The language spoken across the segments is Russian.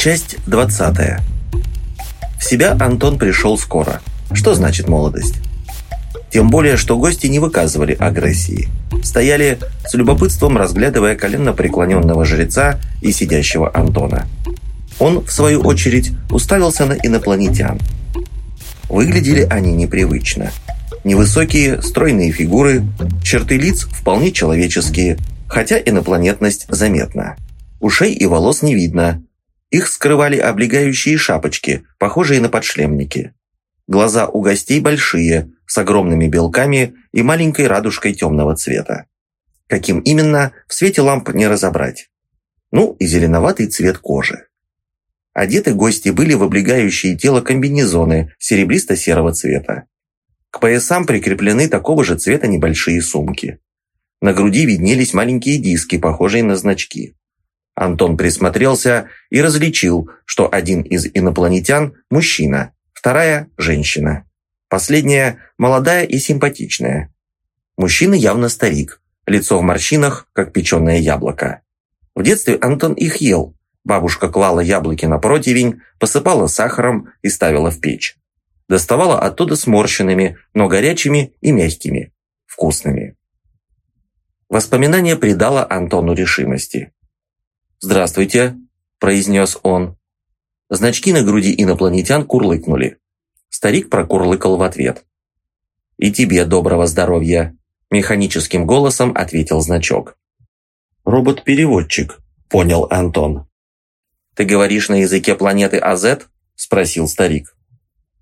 Часть 20. В себя Антон пришел скоро. Что значит молодость? Тем более, что гости не выказывали агрессии. Стояли с любопытством, разглядывая коленно преклоненного жреца и сидящего Антона. Он, в свою очередь, уставился на инопланетян. Выглядели они непривычно. Невысокие, стройные фигуры, черты лиц вполне человеческие, хотя инопланетность заметна. Ушей и волос не видно. Их скрывали облегающие шапочки, похожие на подшлемники. Глаза у гостей большие, с огромными белками и маленькой радужкой темного цвета. Каким именно, в свете ламп не разобрать. Ну и зеленоватый цвет кожи. Одеты гости были в облегающие тело комбинезоны серебристо-серого цвета. К поясам прикреплены такого же цвета небольшие сумки. На груди виднелись маленькие диски, похожие на значки. Антон присмотрелся и различил, что один из инопланетян – мужчина, вторая – женщина. Последняя – молодая и симпатичная. Мужчина явно старик, лицо в морщинах, как печеное яблоко. В детстве Антон их ел. Бабушка клала яблоки на противень, посыпала сахаром и ставила в печь. Доставала оттуда сморщенными, но горячими и мягкими, вкусными. Воспоминание придало Антону решимости. «Здравствуйте», – произнес он. Значки на груди инопланетян курлыкнули. Старик прокурлыкал в ответ. «И тебе доброго здоровья», – механическим голосом ответил значок. «Робот-переводчик», – понял Антон. «Ты говоришь на языке планеты АЗ?» – спросил старик.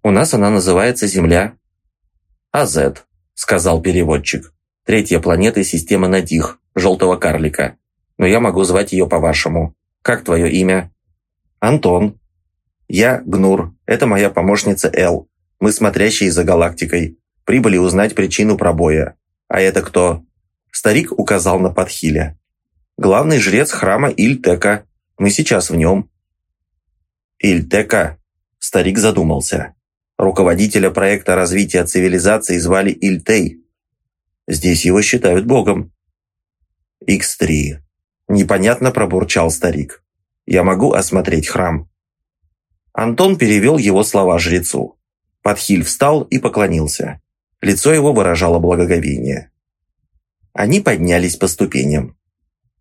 «У нас она называется Земля». «АЗ», – сказал переводчик. «Третья планета системы Надих, желтого карлика но я могу звать ее по-вашему. Как твое имя?» «Антон». «Я Гнур. Это моя помощница Эл. Мы смотрящие за галактикой. Прибыли узнать причину пробоя. А это кто?» Старик указал на Подхиля. «Главный жрец храма Ильтека. Мы сейчас в нем». «Ильтека?» Старик задумался. Руководителя проекта развития цивилизации звали Ильтей. Здесь его считают богом. X3. Непонятно пробурчал старик. «Я могу осмотреть храм?» Антон перевел его слова жрецу. Подхиль встал и поклонился. Лицо его выражало благоговение. Они поднялись по ступеням.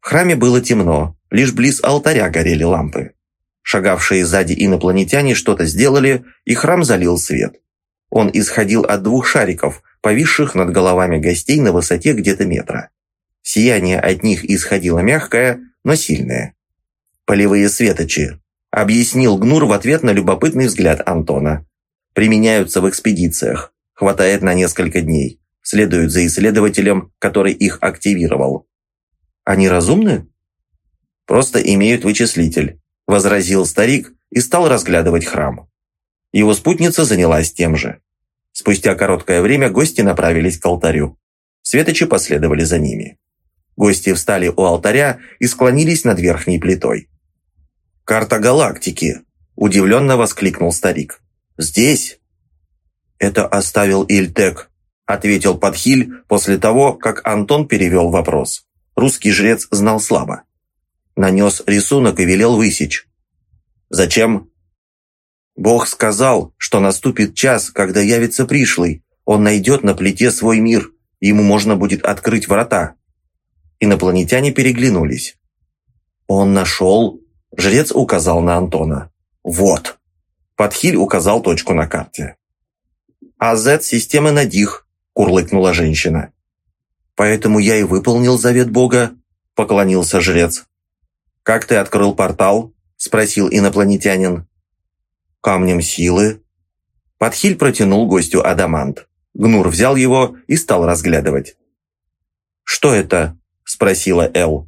В храме было темно, лишь близ алтаря горели лампы. Шагавшие сзади инопланетяне что-то сделали, и храм залил свет. Он исходил от двух шариков, повисших над головами гостей на высоте где-то метра. Сияние от них исходило мягкое, но сильное. «Полевые светочи», – объяснил Гнур в ответ на любопытный взгляд Антона. «Применяются в экспедициях. Хватает на несколько дней. Следуют за исследователем, который их активировал». «Они разумны?» «Просто имеют вычислитель», – возразил старик и стал разглядывать храм. Его спутница занялась тем же. Спустя короткое время гости направились к алтарю. Светочи последовали за ними. Гости встали у алтаря и склонились над верхней плитой. «Карта галактики!» – удивленно воскликнул старик. «Здесь?» «Это оставил Ильтек», – ответил Подхиль после того, как Антон перевел вопрос. Русский жрец знал слабо. Нанес рисунок и велел высечь. «Зачем?» «Бог сказал, что наступит час, когда явится пришлый. Он найдет на плите свой мир. Ему можно будет открыть врата. Инопланетяне переглянулись. «Он нашел?» Жрец указал на Антона. «Вот!» Подхиль указал точку на карте. «АЗ системы Надих», – курлыкнула женщина. «Поэтому я и выполнил завет Бога», – поклонился жрец. «Как ты открыл портал?» – спросил инопланетянин. «Камнем силы». Подхиль протянул гостю адамант. Гнур взял его и стал разглядывать. «Что это?» Спросила Эл.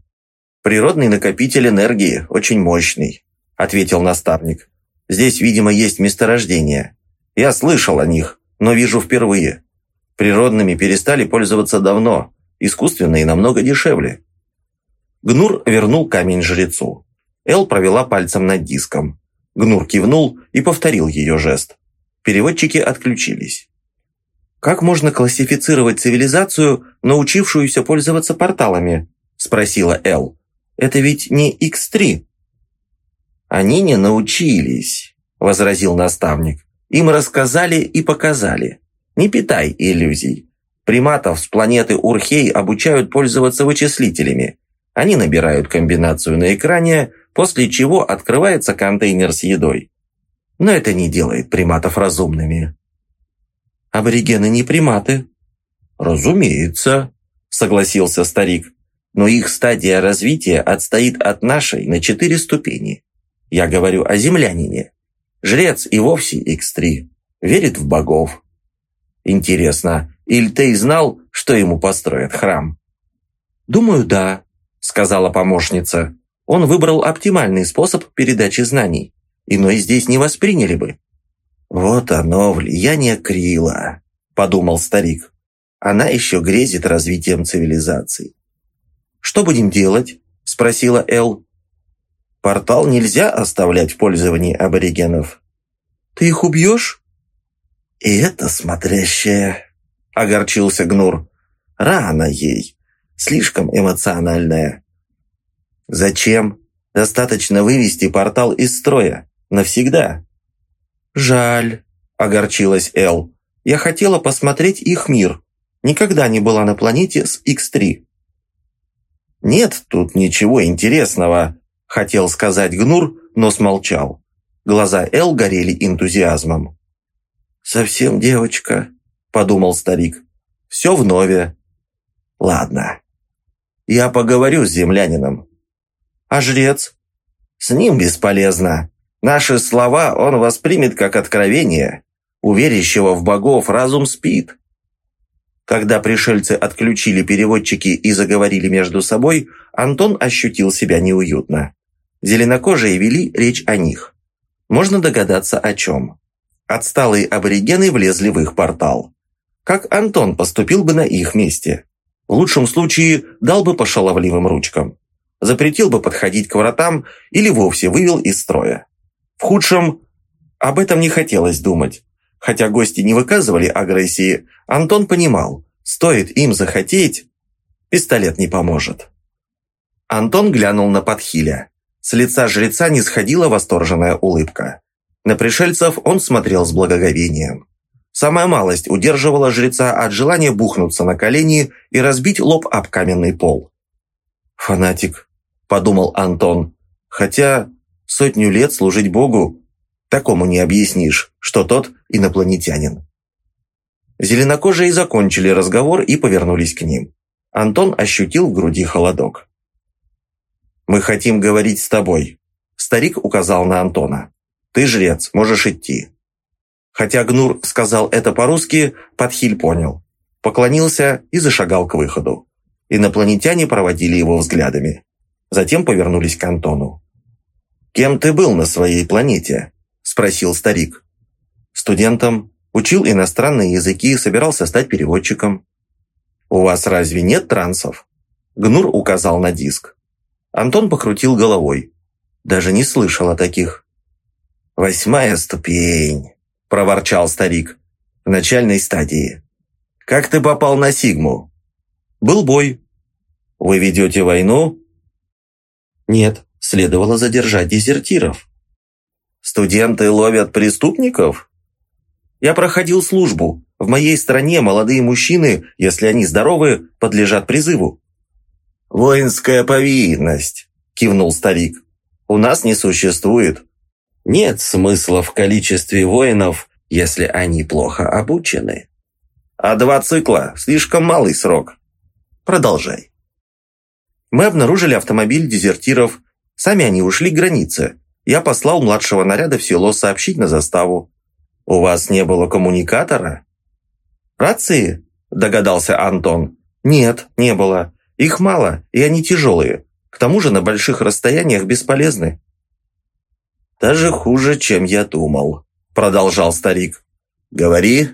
«Природный накопитель энергии, очень мощный», – ответил наставник. «Здесь, видимо, есть месторождение. Я слышал о них, но вижу впервые. Природными перестали пользоваться давно, искусственные намного дешевле». Гнур вернул камень жрецу. Эл провела пальцем над диском. Гнур кивнул и повторил ее жест. Переводчики отключились. «Как можно классифицировать цивилизацию, научившуюся пользоваться порталами?» – спросила Эл. «Это ведь не X3?» «Они не научились», – возразил наставник. «Им рассказали и показали. Не питай иллюзий. Приматов с планеты Урхей обучают пользоваться вычислителями. Они набирают комбинацию на экране, после чего открывается контейнер с едой. Но это не делает приматов разумными. Аборигены не приматы. Разумеется, согласился старик. Но их стадия развития отстоит от нашей на четыре ступени. Я говорю о землянине. Жрец и вовсе X3. Верит в богов. Интересно, Ильтей знал, что ему построят храм? «Думаю, да», — сказала помощница. Он выбрал оптимальный способ передачи знаний. Иной здесь не восприняли бы. «Вот оно, влияние Крила», – подумал старик. «Она еще грезит развитием цивилизации». «Что будем делать?» – спросила Эл. «Портал нельзя оставлять в пользовании аборигенов». «Ты их убьешь?» «И это смотрящая», – огорчился Гнур. «Рано ей, слишком эмоциональная». Зачем? Достаточно вывести портал из строя. Навсегда. Жаль, огорчилась Эл. Я хотела посмотреть их мир. Никогда не была на планете с X3. Нет тут ничего интересного, хотел сказать Гнур, но смолчал. Глаза Эл горели энтузиазмом. «Совсем девочка», – подумал старик. «Все в нове». «Ладно. Я поговорю с землянином. А жрец? С ним бесполезно. Наши слова он воспримет как откровение. У верящего в богов разум спит. Когда пришельцы отключили переводчики и заговорили между собой, Антон ощутил себя неуютно. Зеленокожие вели речь о них. Можно догадаться о чем. Отсталые аборигены влезли в их портал. Как Антон поступил бы на их месте? В лучшем случае дал бы по шаловливым ручкам запретил бы подходить к вратам или вовсе вывел из строя. В худшем об этом не хотелось думать. Хотя гости не выказывали агрессии, Антон понимал, стоит им захотеть, пистолет не поможет. Антон глянул на подхиля. С лица жреца не сходила восторженная улыбка. На пришельцев он смотрел с благоговением. Самая малость удерживала жреца от желания бухнуться на колени и разбить лоб об каменный пол. «Фанатик», подумал Антон. Хотя сотню лет служить Богу такому не объяснишь, что тот инопланетянин. Зеленокожие закончили разговор и повернулись к ним. Антон ощутил в груди холодок. «Мы хотим говорить с тобой», – старик указал на Антона. «Ты жрец, можешь идти». Хотя Гнур сказал это по-русски, Подхиль понял. Поклонился и зашагал к выходу. Инопланетяне проводили его взглядами. Затем повернулись к Антону. «Кем ты был на своей планете?» – спросил старик. «Студентом. Учил иностранные языки и собирался стать переводчиком». «У вас разве нет трансов?» Гнур указал на диск. Антон покрутил головой. Даже не слышал о таких. «Восьмая ступень», – проворчал старик. «В начальной стадии. Как ты попал на Сигму?» «Был бой». «Вы ведете войну?» Нет, следовало задержать дезертиров. Студенты ловят преступников? Я проходил службу. В моей стране молодые мужчины, если они здоровы, подлежат призыву. «Воинская повинность», – кивнул старик. «У нас не существует. Нет смысла в количестве воинов, если они плохо обучены. А два цикла – слишком малый срок. Продолжай. Мы обнаружили автомобиль дезертиров. Сами они ушли к границе. Я послал младшего наряда в село сообщить на заставу. «У вас не было коммуникатора?» «Рации?» – догадался Антон. «Нет, не было. Их мало, и они тяжелые. К тому же на больших расстояниях бесполезны». «Даже хуже, чем я думал», – продолжал старик. «Говори».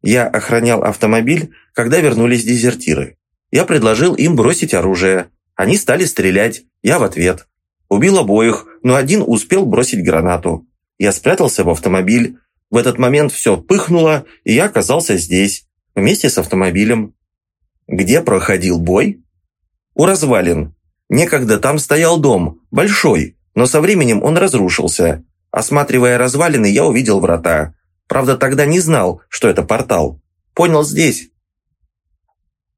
Я охранял автомобиль, когда вернулись дезертиры. Я предложил им бросить оружие. Они стали стрелять, я в ответ. Убил обоих, но один успел бросить гранату. Я спрятался в автомобиль. В этот момент все пыхнуло, и я оказался здесь, вместе с автомобилем. Где проходил бой? У развалин. Некогда там стоял дом, большой, Но со временем он разрушился. Осматривая развалины, я увидел врата. Правда, тогда не знал, что это портал. Понял здесь.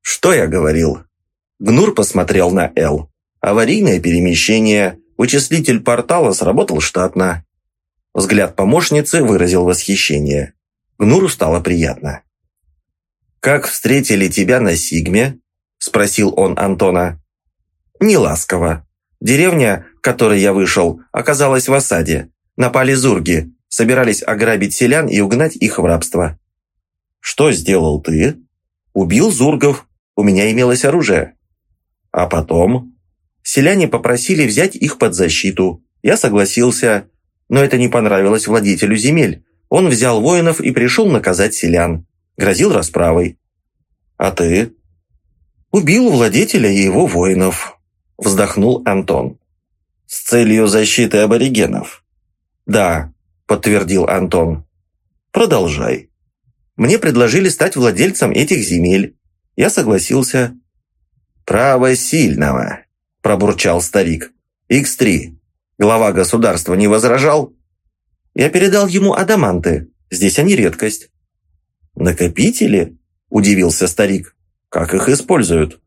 Что я говорил? Гнур посмотрел на Эл. Аварийное перемещение. Вычислитель портала сработал штатно. Взгляд помощницы выразил восхищение. Гнуру стало приятно. «Как встретили тебя на Сигме?» – спросил он Антона. «Неласково. Деревня, к которой я вышел, оказалась в осаде. Напали зурги, собирались ограбить селян и угнать их в рабство». «Что сделал ты?» «Убил зургов. У меня имелось оружие». «А потом?» Селяне попросили взять их под защиту. Я согласился, но это не понравилось владетелю земель. Он взял воинов и пришел наказать селян. Грозил расправой. «А ты?» «Убил владетеля и его воинов», – вздохнул Антон. «С целью защиты аборигенов?» «Да», – подтвердил Антон. «Продолжай». Мне предложили стать владельцем этих земель. Я согласился. «Право сильного», – пробурчал старик. «Х3. Глава государства не возражал?» «Я передал ему адаманты. Здесь они редкость». «Накопители?» – удивился старик. «Как их используют?»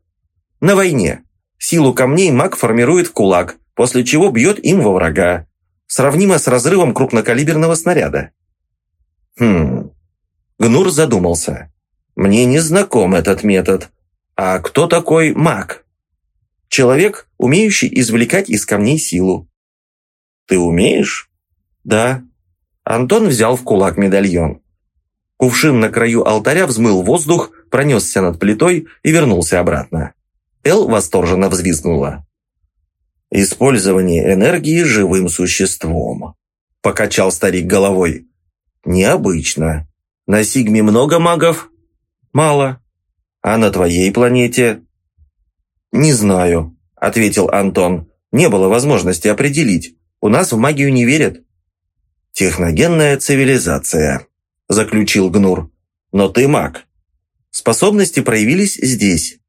«На войне. Силу камней маг формирует в кулак, после чего бьет им во врага. Сравнимо с разрывом крупнокалиберного снаряда». «Хм...» Гнур задумался. «Мне не знаком этот метод. А кто такой маг?» «Человек, умеющий извлекать из камней силу». «Ты умеешь?» «Да». Антон взял в кулак медальон. Кувшин на краю алтаря взмыл воздух, пронесся над плитой и вернулся обратно. Эл восторженно взвизгнула. «Использование энергии живым существом», – покачал старик головой. «Необычно. На Сигме много магов?» «Мало. А на твоей планете?» «Не знаю», – ответил Антон. «Не было возможности определить. У нас в магию не верят». «Техногенная цивилизация», – заключил Гнур. «Но ты маг. Способности проявились здесь».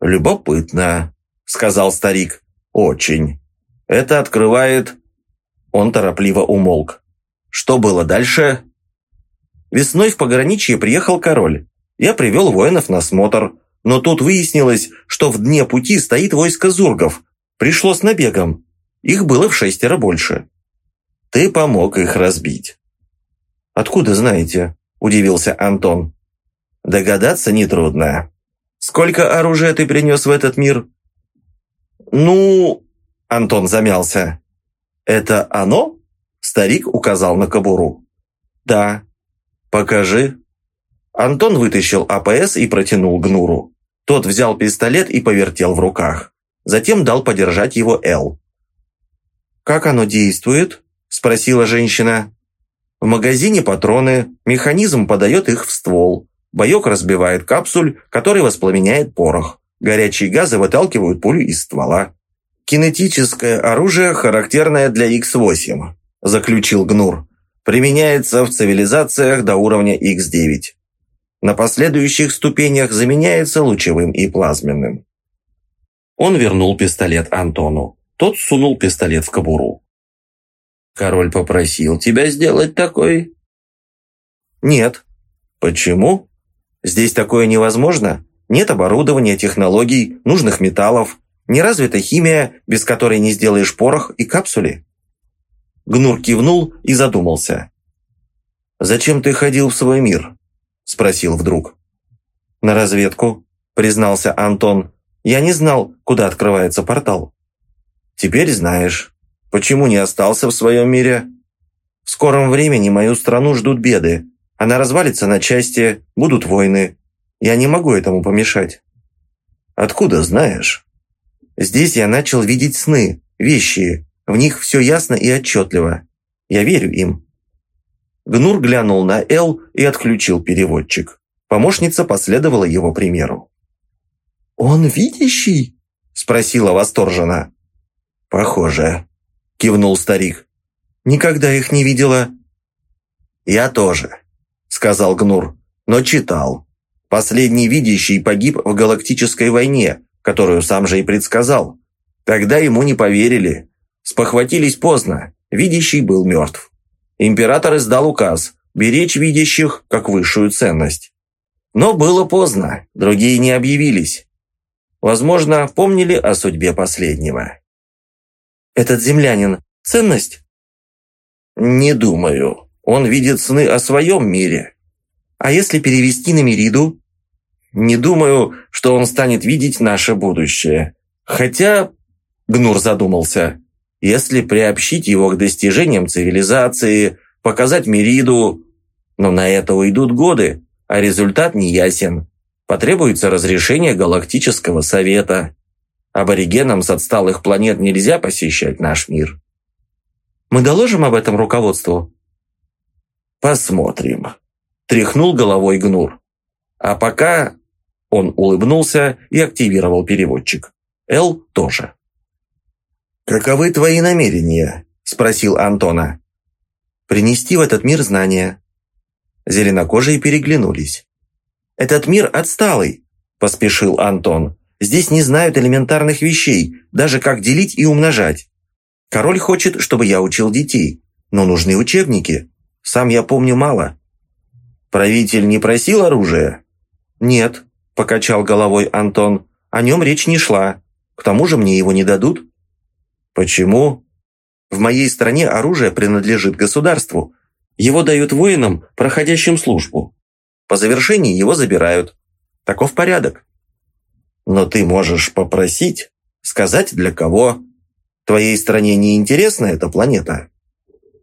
«Любопытно», – сказал старик. «Очень. Это открывает...» Он торопливо умолк. «Что было дальше?» Весной в пограничье приехал король. Я привел воинов на смотр. Но тут выяснилось, что в дне пути стоит войско зургов. Пришло с набегом. Их было в шестеро больше. Ты помог их разбить». «Откуда знаете?» – удивился Антон. «Догадаться нетрудно. Сколько оружия ты принес в этот мир?» «Ну...» – Антон замялся. «Это оно?» – старик указал на кобуру. «Да». «Покажи». Антон вытащил АПС и протянул Гнуру. Тот взял пистолет и повертел в руках. Затем дал подержать его Эл. «Как оно действует?» – спросила женщина. «В магазине патроны, механизм подает их в ствол. Боек разбивает капсуль, который воспламеняет порох. Горячие газы выталкивают пулю из ствола. «Кинетическое оружие, характерное для X8», – заключил Гнур. «Применяется в цивилизациях до уровня X9. На последующих ступенях заменяется лучевым и плазменным». Он вернул пистолет Антону. Тот сунул пистолет в кобуру. «Король попросил тебя сделать такой?» «Нет». «Почему?» «Здесь такое невозможно. Нет оборудования, технологий, нужных металлов. Не развита химия, без которой не сделаешь порох и капсули». Гнур кивнул и задумался. «Зачем ты ходил в свой мир?» – спросил вдруг. «На разведку», – признался Антон. «Я не знал, куда открывается портал». Теперь знаешь, почему не остался в своем мире. В скором времени мою страну ждут беды. Она развалится на части, будут войны. Я не могу этому помешать. Откуда знаешь? Здесь я начал видеть сны, вещи. В них все ясно и отчетливо. Я верю им. Гнур глянул на Эл и отключил переводчик. Помощница последовала его примеру. «Он видящий?» – спросила восторженно. «Похоже», – кивнул старик. «Никогда их не видела». «Я тоже», – сказал Гнур, – «но читал. Последний видящий погиб в галактической войне, которую сам же и предсказал. Тогда ему не поверили. Спохватились поздно, видящий был мертв. Император издал указ беречь видящих как высшую ценность. Но было поздно, другие не объявились. Возможно, помнили о судьбе последнего. «Этот землянин – ценность?» «Не думаю. Он видит сны о своем мире». «А если перевести на Мериду?» «Не думаю, что он станет видеть наше будущее. Хотя...» – Гнур задумался. «Если приобщить его к достижениям цивилизации, показать Мериду... Но на это уйдут годы, а результат не ясен. Потребуется разрешение Галактического Совета. Аборигенам с отсталых планет нельзя посещать наш мир. Мы доложим об этом руководству? Посмотрим. Тряхнул головой Гнур. А пока... Он улыбнулся и активировал переводчик. Эл тоже. «Каковы твои намерения?» – спросил Антона. «Принести в этот мир знания, Зеленокожие переглянулись. «Этот мир отсталый», – поспешил Антон. «Здесь не знают элементарных вещей, даже как делить и умножать. Король хочет, чтобы я учил детей, но нужны учебники. Сам я помню мало». «Правитель не просил оружия?» «Нет», – покачал головой Антон. «О нем речь не шла. К тому же мне его не дадут». «Почему?» «В моей стране оружие принадлежит государству, его дают воинам, проходящим службу. По завершении его забирают. Таков порядок. Но ты можешь попросить, сказать для кого. Твоей стране не интересна эта планета?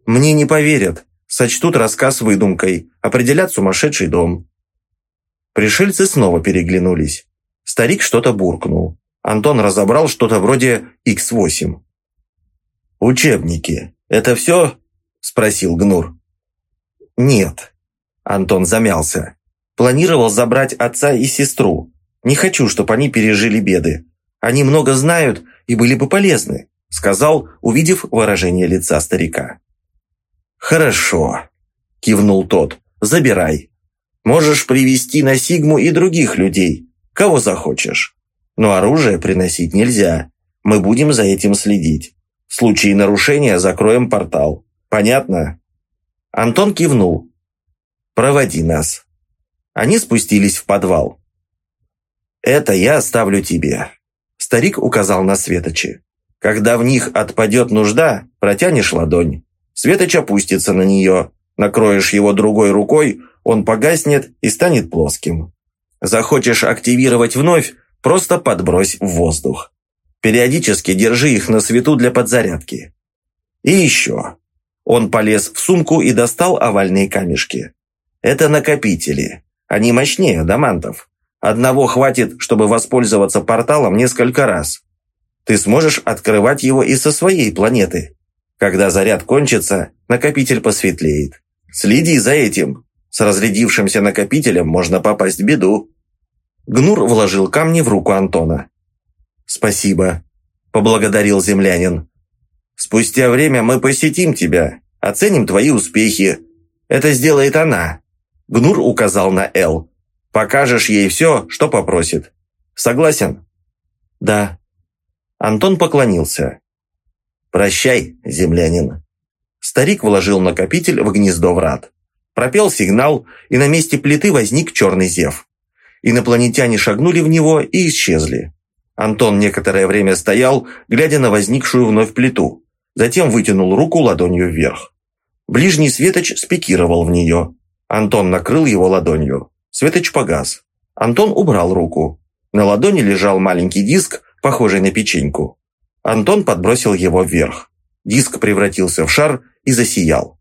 Мне не поверят. Сочтут рассказ выдумкой, определят сумасшедший дом. Пришельцы снова переглянулись. Старик что-то буркнул. Антон разобрал что-то вроде X8. «Учебники. Это все?» – спросил Гнур. «Нет». Антон замялся. «Планировал забрать отца и сестру. Не хочу, чтобы они пережили беды. Они много знают и были бы полезны», сказал, увидев выражение лица старика. «Хорошо», – кивнул тот. «Забирай. Можешь привести на Сигму и других людей, кого захочешь. Но оружие приносить нельзя. Мы будем за этим следить. В случае нарушения закроем портал. Понятно?» Антон кивнул. «Проводи нас». Они спустились в подвал. «Это я оставлю тебе», – старик указал на светочи. «Когда в них отпадет нужда, протянешь ладонь. Светоч опустится на нее. Накроешь его другой рукой, он погаснет и станет плоским. Захочешь активировать вновь, просто подбрось в воздух. Периодически держи их на свету для подзарядки. И еще. Он полез в сумку и достал овальные камешки. Это накопители. Они мощнее адамантов. Одного хватит, чтобы воспользоваться порталом несколько раз. Ты сможешь открывать его и со своей планеты. Когда заряд кончится, накопитель посветлеет. Следи за этим. С разрядившимся накопителем можно попасть в беду. Гнур вложил камни в руку Антона. «Спасибо», – поблагодарил землянин. Спустя время мы посетим тебя, оценим твои успехи. Это сделает она». Гнур указал на Эл. «Покажешь ей все, что попросит. Согласен?» «Да». Антон поклонился. «Прощай, землянин». Старик вложил накопитель в гнездо врат. Пропел сигнал, и на месте плиты возник черный зев. Инопланетяне шагнули в него и исчезли. Антон некоторое время стоял, глядя на возникшую вновь плиту затем вытянул руку ладонью вверх. Ближний светоч спикировал в нее. Антон накрыл его ладонью. Светоч погас. Антон убрал руку. На ладони лежал маленький диск, похожий на печеньку. Антон подбросил его вверх. Диск превратился в шар и засиял.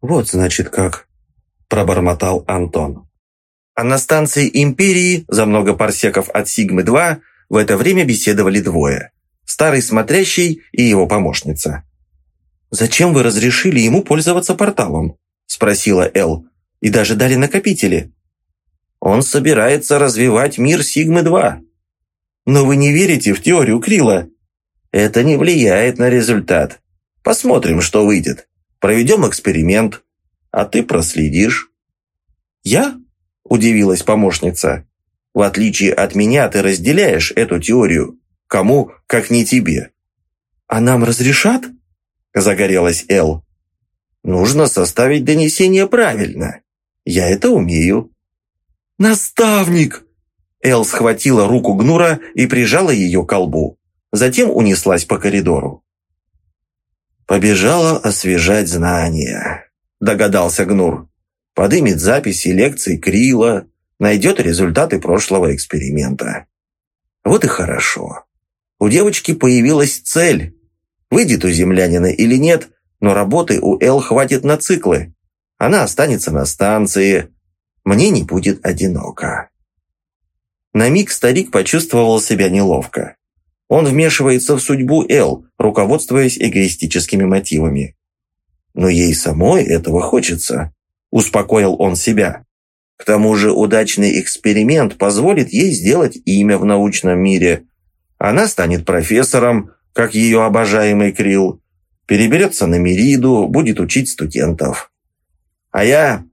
«Вот, значит, как», – пробормотал Антон. А на станции Империи, за много парсеков от Сигмы-2, в это время беседовали двое старый смотрящий и его помощница. «Зачем вы разрешили ему пользоваться порталом?» – спросила Эл. «И даже дали накопители». «Он собирается развивать мир Сигмы-2». «Но вы не верите в теорию Крила?» «Это не влияет на результат. Посмотрим, что выйдет. Проведем эксперимент, а ты проследишь». «Я?» – удивилась помощница. «В отличие от меня, ты разделяешь эту теорию. Кому, как не тебе. «А нам разрешат?» – загорелась Эл. «Нужно составить донесение правильно. Я это умею». «Наставник!» Эл схватила руку Гнура и прижала ее к колбу. Затем унеслась по коридору. «Побежала освежать знания», – догадался Гнур. «Подымет записи лекций Крила, найдет результаты прошлого эксперимента». Вот и хорошо. У девочки появилась цель. Выйдет у землянина или нет, но работы у Эл хватит на циклы. Она останется на станции. Мне не будет одиноко. На миг старик почувствовал себя неловко. Он вмешивается в судьбу Эл, руководствуясь эгоистическими мотивами. Но ей самой этого хочется, успокоил он себя. К тому же удачный эксперимент позволит ей сделать имя в научном мире. Она станет профессором, как ее обожаемый Крил, переберется на Мериду, будет учить студентов. А я...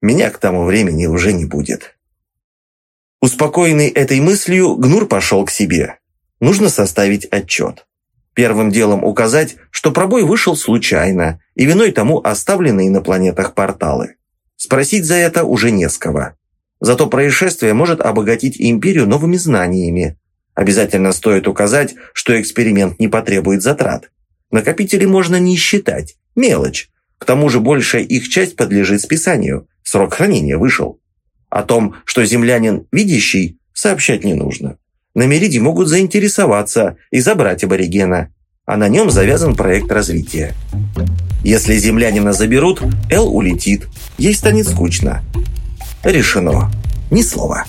Меня к тому времени уже не будет. Успокоенный этой мыслью, Гнур пошел к себе нужно составить отчет. Первым делом указать, что пробой вышел случайно, и виной тому оставленные на планетах порталы. Спросить за это уже не с кого. Зато происшествие может обогатить империю новыми знаниями. Обязательно стоит указать, что эксперимент не потребует затрат. Накопители можно не считать, мелочь. К тому же большая их часть подлежит списанию, срок хранения вышел. О том, что землянин видящий, сообщать не нужно на Мериде могут заинтересоваться и забрать аборигена, а на нем завязан проект развития. Если землянина заберут, Эл улетит, ей станет скучно. Решено. Ни слова.